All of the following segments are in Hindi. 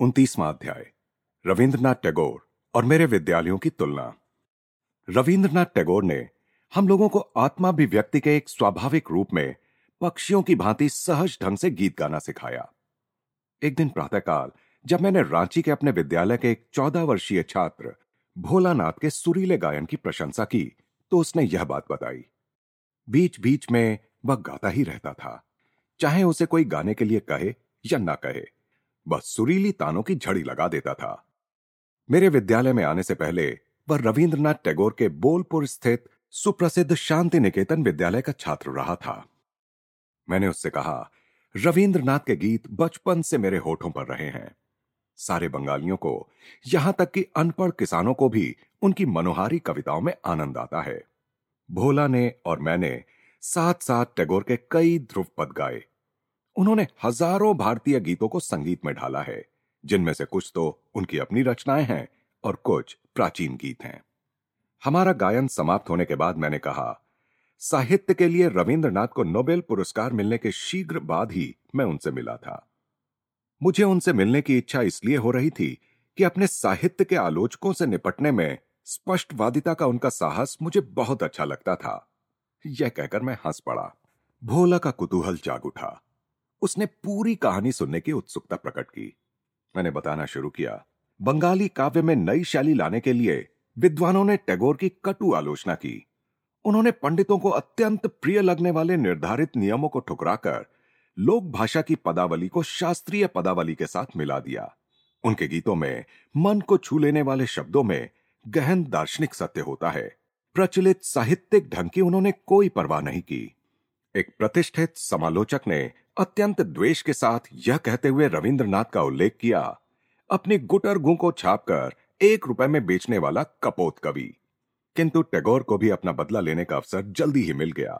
उनतीसवां अध्याय, रविंद्रनाथ टैगोर और मेरे विद्यालयों की तुलना। रविंद्रनाथ टैगोर ने हम लोगों को आत्माभिव्यक्ति के एक स्वाभाविक रूप में पक्षियों की भांति सहज ढंग से गीत गाना सिखाया। एक दिन प्रातःकाल, जब मैंने रांची के अपने विद्यालय के एक चौदह वर्षीय छात्र भोलानाथ के सुरीले गायन की प्रशंसा की तो उसने यह बात बताई। बीच बीच में वह गाता ही रहता था, चाहे उसे कोई गाने के लिए कहे या ना कहे। वह सुरीली तानों की झड़ी लगा देता था। मेरे विद्यालय में आने से पहले वह रविंद्रनाथ टैगोर के बोलपुर स्थित सुप्रसिद्ध शांति निकेतन विद्यालय का छात्र रहा था। मैंने उससे कहा, रविंद्रनाथ के गीत बचपन से मेरे होठों पर रहे हैं। सारे बंगालियों को यहाँ तक कि अनपढ़ किसानों को भी उनकी मनोहारी कविताओं में आनंद आता है। भोला ने और मैंने साथ साथ टैगोर के कई ध्रुव पद गाए। उन्होंने हज़ारों भारतीय गीतों को संगीत में ढाला है, जिनमें से कुछ तो उनकी अपनी रचनाएँ हैं और कुछ प्राचीन गीत हैं। हमारा गायन समाप्त होने के बाद मैंने कहा, साहित्य के लिए रविंद्रनाथ को नोबेल पुरस्कार मिलने के शीघ्र बाद ही मैं उनसे मिला था। मुझे उनसे मिलने की इच्छा इसलिए हो रही थी कि अपने साहित्य के आलोचकों से निपटने में स्पष्टवादिता का उनका साहस मुझे बहुत अच्छा लगता था। यह कहकर मैं हंस पड़ा। भोला का कुतूहल जाग उठा। उसने पूरी कहानी सुनने की उत्सुकता प्रकट की। मैंने बताना शुरू किया। बंगाली काव्य में नई शैली लाने के लिए विद्वानों ने टैगोर की कटु आलोचना की। उन्होंने पंडितों को अत्यंत प्रिय लगने वाले निर्धारित नियमों को ठुकराकर लोक भाषा की पदावली को शास्त्रीय पदावली के साथ मिला दिया। उनके गीतों में मन को छू लेने वाले शब्दों में गहन दार्शनिक सत्य होता है। प्रचलित साहित्यिक ढंग की उन्होंने कोई परवाह नहीं की। एक प्रतिष्ठित समालोचक ने अत्यंत द्वेष के साथ यह कहते हुए रविंद्रनाथ का उल्लेख किया, अपनी गुटर गु को छापकर एक रुपए में बेचने वाला कपोत कवि। किंतु टैगोर को भी अपना बदला लेने का अवसर जल्दी ही मिल गया।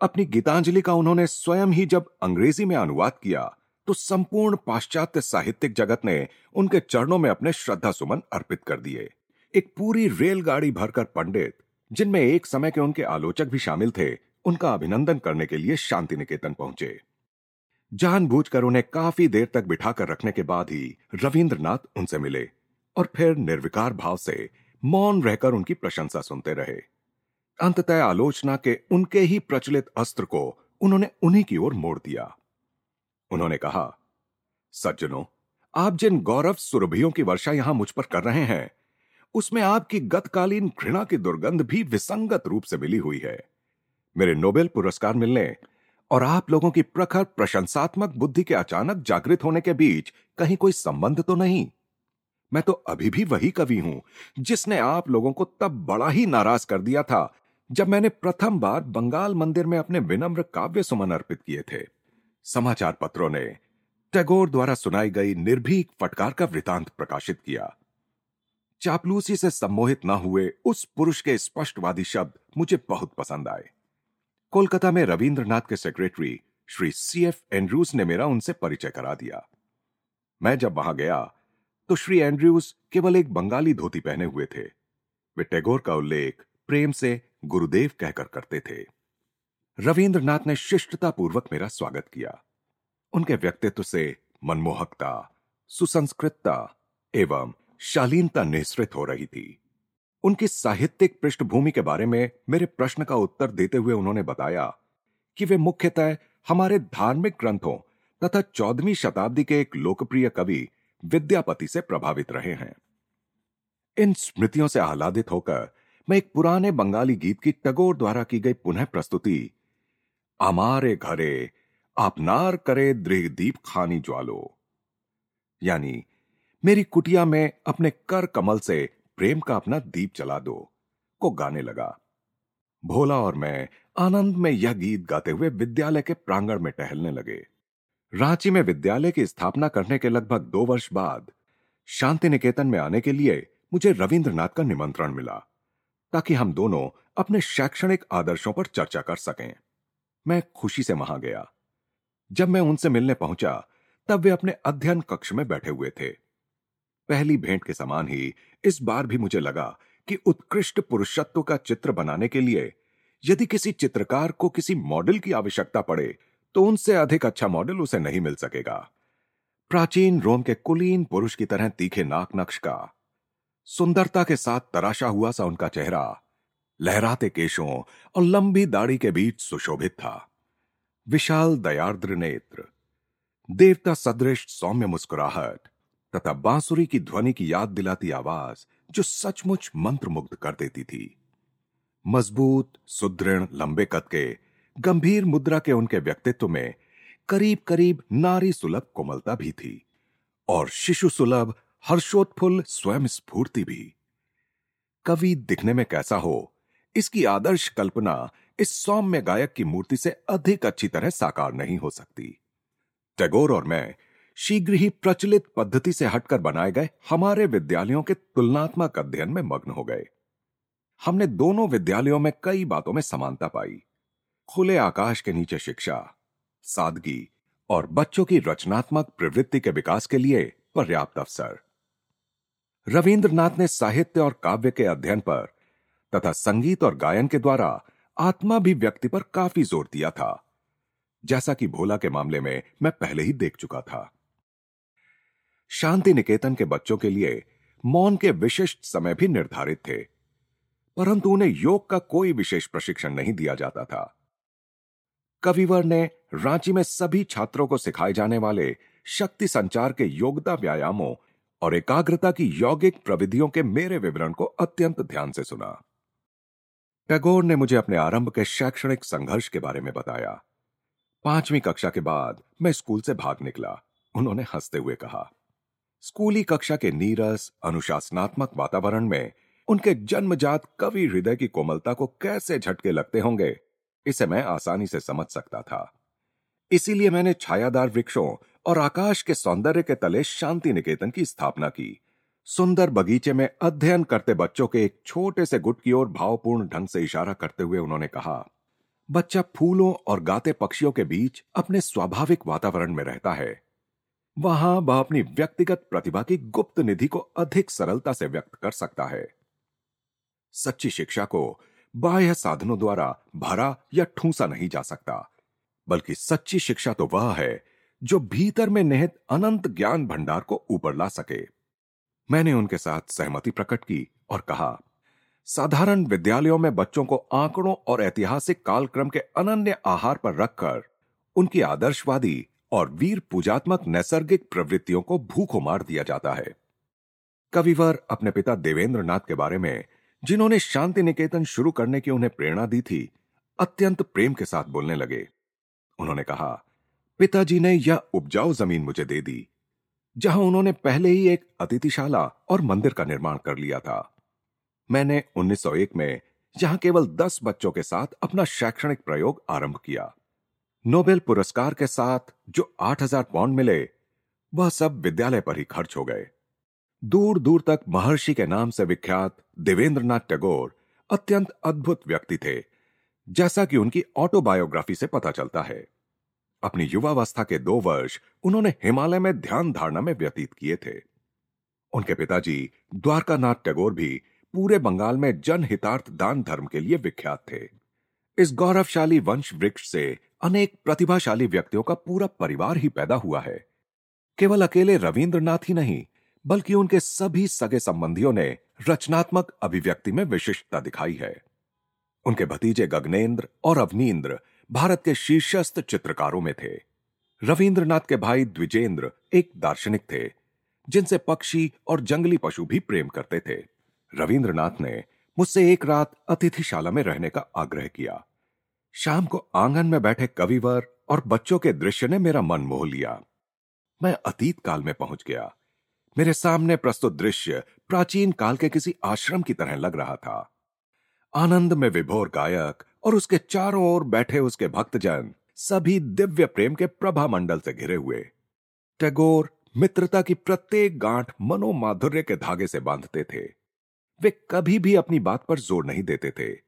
अपनी गीतांजलि का उन्होंने स्वयं ही जब अंग्रेज़ी में अनुवाद किया तो संपूर्ण पाश्चात्य साहित्यिक जगत ने उनके चरणों में अपने श्रद्धा सुमन अर्पित कर दिए। एक पूरी रेलगाड़ी भरकर पंडित, जिनमें एक समय के उनके आलोचक भी शामिल थे उनका अभिनंदन करने के लिए शांति निकेतन पहुँचे। जानबूझकर उन्हें काफ़ी देर तक बिठाकर रखने के बाद ही रविंद्रनाथ उनसे मिले और फिर निर्विकार भाव से मौन रहकर उनकी प्रशंसा सुनते रहे। अंततः आलोचना के उनके ही प्रचलित अस्त्र को उन्होंने उन्हीं की ओर मोड़ दिया। उन्होंने कहा, सज्जनों, आप जिन गौरव सुरभियों की वर्षा यहाँ मुझ पर कर रहे हैं, उसमें आपकी गतकालीन घृणा की दुर्गंध भी विसंगत रूप से मिली हुई है। मेरे नोबेल पुरस्कार मिलने और आप लोगों की प्रखर प्रशंसात्मक बुद्धि के अचानक जागृत होने के बीच कहीं कोई संबंध तो नहीं। मैं तो अभी भी वही कवि हूँ, जिसने आप लोगों को तब बड़ा ही नाराज़ कर दिया था जब मैंने प्रथम बार बंगाल मंदिर में अपने विनम्र काव्य सुमन अर्पित किए थे। समाचार पत्रों ने टैगोर द्वारा सुनाई गई निर्भीक फटकार का वृतांत प्रकाशित किया। चापलूसी से सम्मोहित न हुए उस पुरुष के स्पष्टवादी शब्द मुझे बहुत पसंद आए। कोलकाता में रविंद्रनाथ के secretary Shri C F Andrews ने मेरा उनसे परिचय करा दिया। मैं जब वहाँ गया तो श्री एंड्रयूज केवल एक बंगाली धोती पहने हुए थे। वे टैगोर का उल्लेख प्रेम से गुरुदेव कहकर करते थे। रविंद्रनाथ ने शिष्टता पूर्वक मेरा स्वागत किया। उनके व्यक्तित्व से मनमोहकता, सुसंस्कृतता एवं शालीनता निःसृत हो रही थी। उनकी साहित्यिक पृष्ठभूमि के बारे में मेरे प्रश्न का उत्तर देते हुए उन्होंने बताया कि वे मुख्यतः हमारे धार्मिक ग्रंथों तथा चौदहवीं शताब्दी के एक लोकप्रिय कवि विद्यापति से प्रभावित रहे हैं। इन स्मृतियों से आह्लादित होकर मैं एक पुराने बंगाली गीत की टगोर द्वारा की गई पुनः प्रस्तुति, अमारे घरे आपनार करे दीप खानी ज्वालो। यानी मेरी कुटिया में अपने कर कमल से प्रेम का अपना दीप चला दो, को गाने लगा। भोला और मैं आनंद में यह गीत गाते हुए विद्यालय के प्रांगण में टहलने लगे। रांची में विद्यालय की स्थापना करने के लगभग दो वर्ष बाद शांति निकेतन में आने के लिए मुझे रविंद्रनाथ का निमंत्रण मिला, ताकि हम दोनों अपने शैक्षणिक आदर्शों पर चर्चा कर सकें। मैं खुशी से वहाँ गया। जब मैं उनसे मिलने पहुँचा, तब वे अपने अध्ययन कक्ष में बैठे हुए थे। पहली भेंट के समान ही इस बार भी मुझे लगा कि उत्कृष्ट पुरुषत्व का चित्र बनाने के लिए यदि किसी चित्रकार को किसी मॉडल की आवश्यकता पड़े तो उनसे अधिक अच्छा मॉडल उसे नहीं मिल सकेगा। प्राचीन रोम के कुलीन पुरुष की तरह तीखे नाक नक्श का सुंदरता के साथ तराशा हुआ सा उनका चेहरा, लहराते केशों और लंबी दाढ़ी के बीच सुशोभित था। विशाल दयार्द्र नेत्र, देवता सदृश सौम्य मुस्कुराहट तथा बांसुरी की ध्वनि की याद दिलाती आवाज़ जो सचमुच मंत्रमुग्ध कर देती थी। मज़बूत, सुदृढ़, लंबे कद के, गंभीर मुद्रा के उनके व्यक्तित्व में करीब करीब नारी सुलभ कोमलता भी थी और शिशु सुलभ, हर्षोत्फुल्ल स्वयं स्फूर्ति भी। कवि दिखने में कैसा हो, इसकी आदर्श कल्पना इस सौम्य गायक की मूर्ति से अधिक अच्छी तरह साकार नहीं हो सकती। टैगोर और मैं शीघ्र ही प्रचलित पद्धति से हटकर बनाए गए हमारे विद्यालयों के तुलनात्मक अध्ययन में मग्न हो गए। हमने दोनों विद्यालयों में कई बातों में समानता पाई। खुले आकाश के नीचे शिक्षा, सादगी और बच्चों की रचनात्मक प्रवृत्ति के विकास के लिए पर्याप्त अवसर। रविंद्रनाथ ने साहित्य और काव्य के अध्ययन पर तथा संगीत और गायन के द्वारा आत्माभिव्यक्ति पर काफ़ी ज़ोर दिया था। जैसा कि भोला के मामले में मैं पहले ही देख चुका था। शांति निकेतन के बच्चों के लिए मौन के विशिष्ट समय भी निर्धारित थे, परंतु उन्हें योग का कोई विशेष प्रशिक्षण नहीं दिया जाता था। कविवर ने रांची में सभी छात्रों को सिखाए जाने वाले शक्ति संचार के योगता व्यायामों और एकाग्रता की यौगिक प्रविधियों के मेरे विवरण को अत्यंत ध्यान से सुना। टैगोर ने मुझे अपने आरंभ के शैक्षणिक संघर्ष के बारे में बताया। पांचवी कक्षा के बाद मैं स्कूल से भाग निकला, उन्होंने हँसते हुए कहा। स्कूली कक्षा के नीरस, अनुशासनात्मक वातावरण में उनके जन्मजात कवि हृदय की कोमलता को कैसे झटके लगते होंगे, इसे मैं आसानी से समझ सकता था। इसीलिए मैंने छायादार वृक्षों और आकाश के सौंदर्य के तले शांति निकेतन की स्थापना की। सुंदर बगीचे में अध्ययन करते बच्चों के एक छोटे से गुट की ओर भावपूर्ण ढंग से इशारा करते हुए उन्होंने कहा, बच्चा फूलों और गाते पक्षियों के बीच अपने स्वाभाविक वातावरण में रहता है। वहाँ वह अपनी व्यक्तिगत प्रतिभा की गुप्त निधि को अधिक सरलता से व्यक्त कर सकता है। सच्ची शिक्षा को बाह्य साधनों द्वारा भरा या ठूसा नहीं जा सकता, बल्कि सच्ची शिक्षा तो वह है जो भीतर में निहित अनंत ज्ञान भंडार को ऊपर ला सके। मैंने उनके साथ सहमति प्रकट की और कहा, साधारण विद्यालयों में बच्चों को आंकड़ों और ऐतिहासिक कालक्रम के अनन्य आहार पर रखकर उनकी आदर्शवादी और वीर पूजात्मक नैसर्गिक प्रवृत्तियों को भूखो मार दिया जाता है। कविवर अपने पिता देवेंद्र नाथ के बारे में, जिन्होंने शांति निकेतन शुरू करने की उन्हें प्रेरणा दी थी, अत्यंत प्रेम के साथ बोलने लगे। उन्होंने कहा, पिताजी ने यह उपजाऊ ज़मीन मुझे दे दी, जहाँ उन्होंने पहले ही एक अतिथिशाला और मंदिर का निर्माण कर लिया था। मैंने 1901 में यहाँ केवल 10 बच्चों के साथ अपना शैक्षणिक प्रयोग आरंभ किया। नोबेल पुरस्कार के साथ जो 8000 पाउंड मिले, वह सब विद्यालय पर ही खर्च हो गए। दूर दूर तक महर्षि के नाम से विख्यात देवेंद्रनाथ टैगोर अत्यंत अद्भुत व्यक्ति थे, जैसा कि उनकी ऑटोबायोग्राफी से पता चलता है। अपनी युवावस्था के दो वर्ष उन्होंने हिमालय में ध्यान धारणा में व्यतीत किए थे। उनके पिताजी द्वारकानाथ टैगोर भी पूरे बंगाल में जनहितार्थ दान धर्म के लिए विख्यात थे। इस गौरवशाली वंश वृक्ष से अनेक प्रतिभाशाली व्यक्तियों का पूरा परिवार ही पैदा हुआ है। केवल अकेले रविंद्रनाथ ही नहीं, बल्कि उनके सभी सगे संबंधियों ने रचनात्मक अभिव्यक्ति में विशिष्टता दिखाई है। उनके भतीजे गगनेन्द्र और अवनीन्द्र भारत के शीर्षस्थ चित्रकारों में थे। रविंद्रनाथ के भाई द्विजेंद्र एक दार्शनिक थे, जिनसे पक्षी और जंगली पशु भी प्रेम करते थे। रविंद्रनाथ ने मुझसे एक रात अतिथिशाला में रहने का आग्रह किया। शाम को आँगन में बैठे कविवर और बच्चों के दृश्य ने मेरा मन मोह लिया। मैं अतीत काल में पहुँच गया। मेरे सामने प्रस्तुत दृश्य प्राचीन काल के किसी आश्रम की तरह लग रहा था। आनंद में विभोर गायक और उसके चारों ओर बैठे उसके भक्तजन सभी दिव्य प्रेम के प्रभा मंडल से घिरे हुए। टैगोर मित्रता की प्रत्येक गांठ मनोमाधुर्य के धागे से बांधते थे। वे कभी भी अपनी बात पर ज़ोर नहीं देते थे।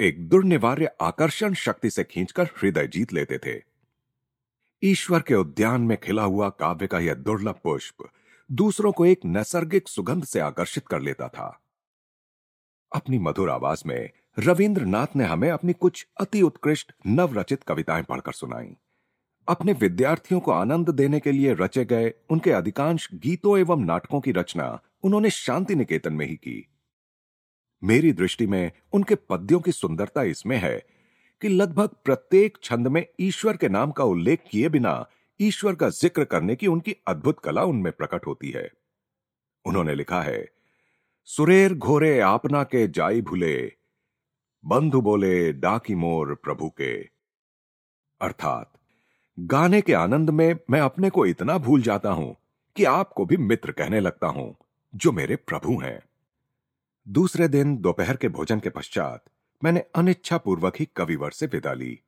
एक दुर्निवार्य आकर्षण शक्ति से खींचकर हृदय जीत लेते थे। ईश्वर के उद्यान में खिला हुआ काव्य का यह दुर्लभ पुष्प दूसरों को एक नैसर्गिक सुगंध से आकर्षित कर लेता था। अपनी मधुर आवाज़ में रविंद्रनाथ ने हमें अपनी कुछ अति उत्कृष्ट नवरचित कविताएँ पढ़कर सुनाई। अपने विद्यार्थियों को आनंद देने के लिए रचे गए उनके अधिकांश गीतों एवं नाटकों की रचना उन्होंने शांति निकेतन में ही की। मेरी दृष्टि में उनके पद्यों की सुंदरता इसमें है कि लगभग प्रत्येक छंद में ईश्वर के नाम का उल्लेख किए बिना ईश्वर का ज़िक्र करने की उनकी अद्भुत कला उनमें प्रकट होती है। उन्होंने लिखा है, सुरेर घोरे आपना के जाई भूले, बंधु बोले डाकी मोर प्रभु के। अर्थात, गाने के आनंद में मैं अपने को इतना भूल जाता हूँ कि आपको भी मित्र कहने लगता हूँ, जो मेरे प्रभु हैं। दूसरे दिन दोपहर के भोजन के पश्चात मैंने अनिच्छा पूर्वक ही कविवर से विदा ली।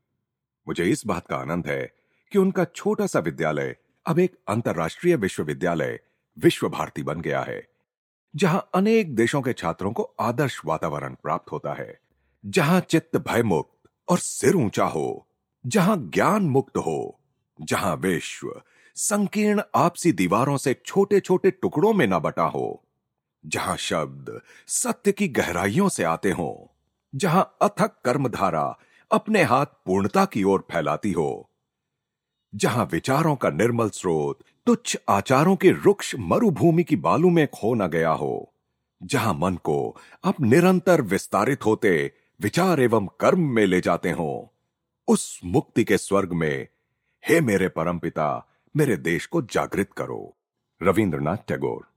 मुझे इस बात का आनंद है कि उनका छोटा सा विद्यालय अब एक अंतर्राष्ट्रीय विश्वविद्यालय विश्व भारती बन गया है, जहाँ अनेक देशों के छात्रों को आदर्श वातावरण प्राप्त होता है, जहाँ चित्त भयमुक्त और सिर ऊँचा हो, जहाँ ज्ञान मुक्त हो, जहाँ विश्व संकीर्ण आपसी दीवारों से छोटे छोटे टुकड़ों में न बटा हो। जहाँ शब्द सत्य की गहराइयों से आते हो, जहाँ अथक कर्मधारा अपने हाथ पूर्णता की ओर फैलाती हो, जहाँ विचारों का निर्मल स्रोत तुच्छ आचारों के रुक्ष मरुभूमि की बालू में खो न गया हो, जहाँ मन को अब निरंतर विस्तारित होते विचार एवं कर्म में ले जाते हो, उस मुक्ति के स्वर्ग में, हे मेरे परमपिता, मेरे देश को जागृत करो। रविंद्रनाथ टैगोर।